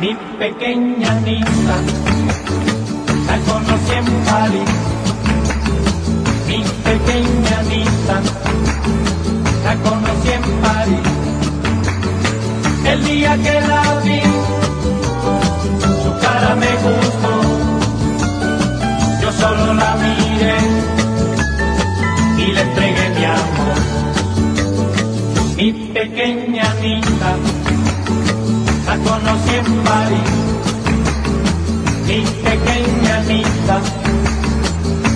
Mi pequeña Anita, la conocí en París. Mi pequeña Anita, la conocí en París. El día que la vi, pequeña Anita la conocí en París, mi pequeña Anita,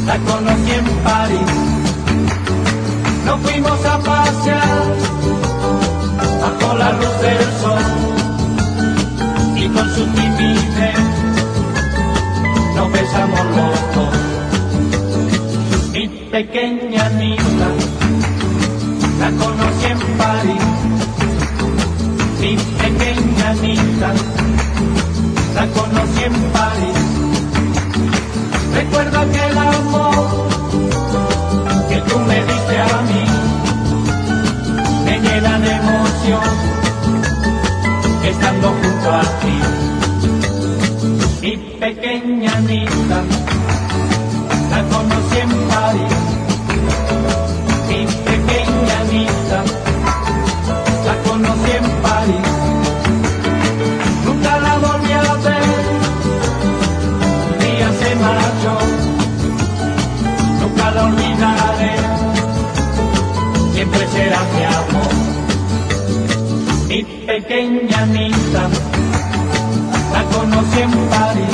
la conocí en París. Nos fuimos a pasear bajo la luz del sol y con su timidez nos besamos los. Mi pequeña Anita, la conocí en París mi pequeña Anita, la conocí en París. Recuerdo aquel amor que tú me diste a mí, me llena de emoción estando junto a ti. Mi pequeña Anita, siempre será mi amor. Mi pequeña Anita, la conocí en París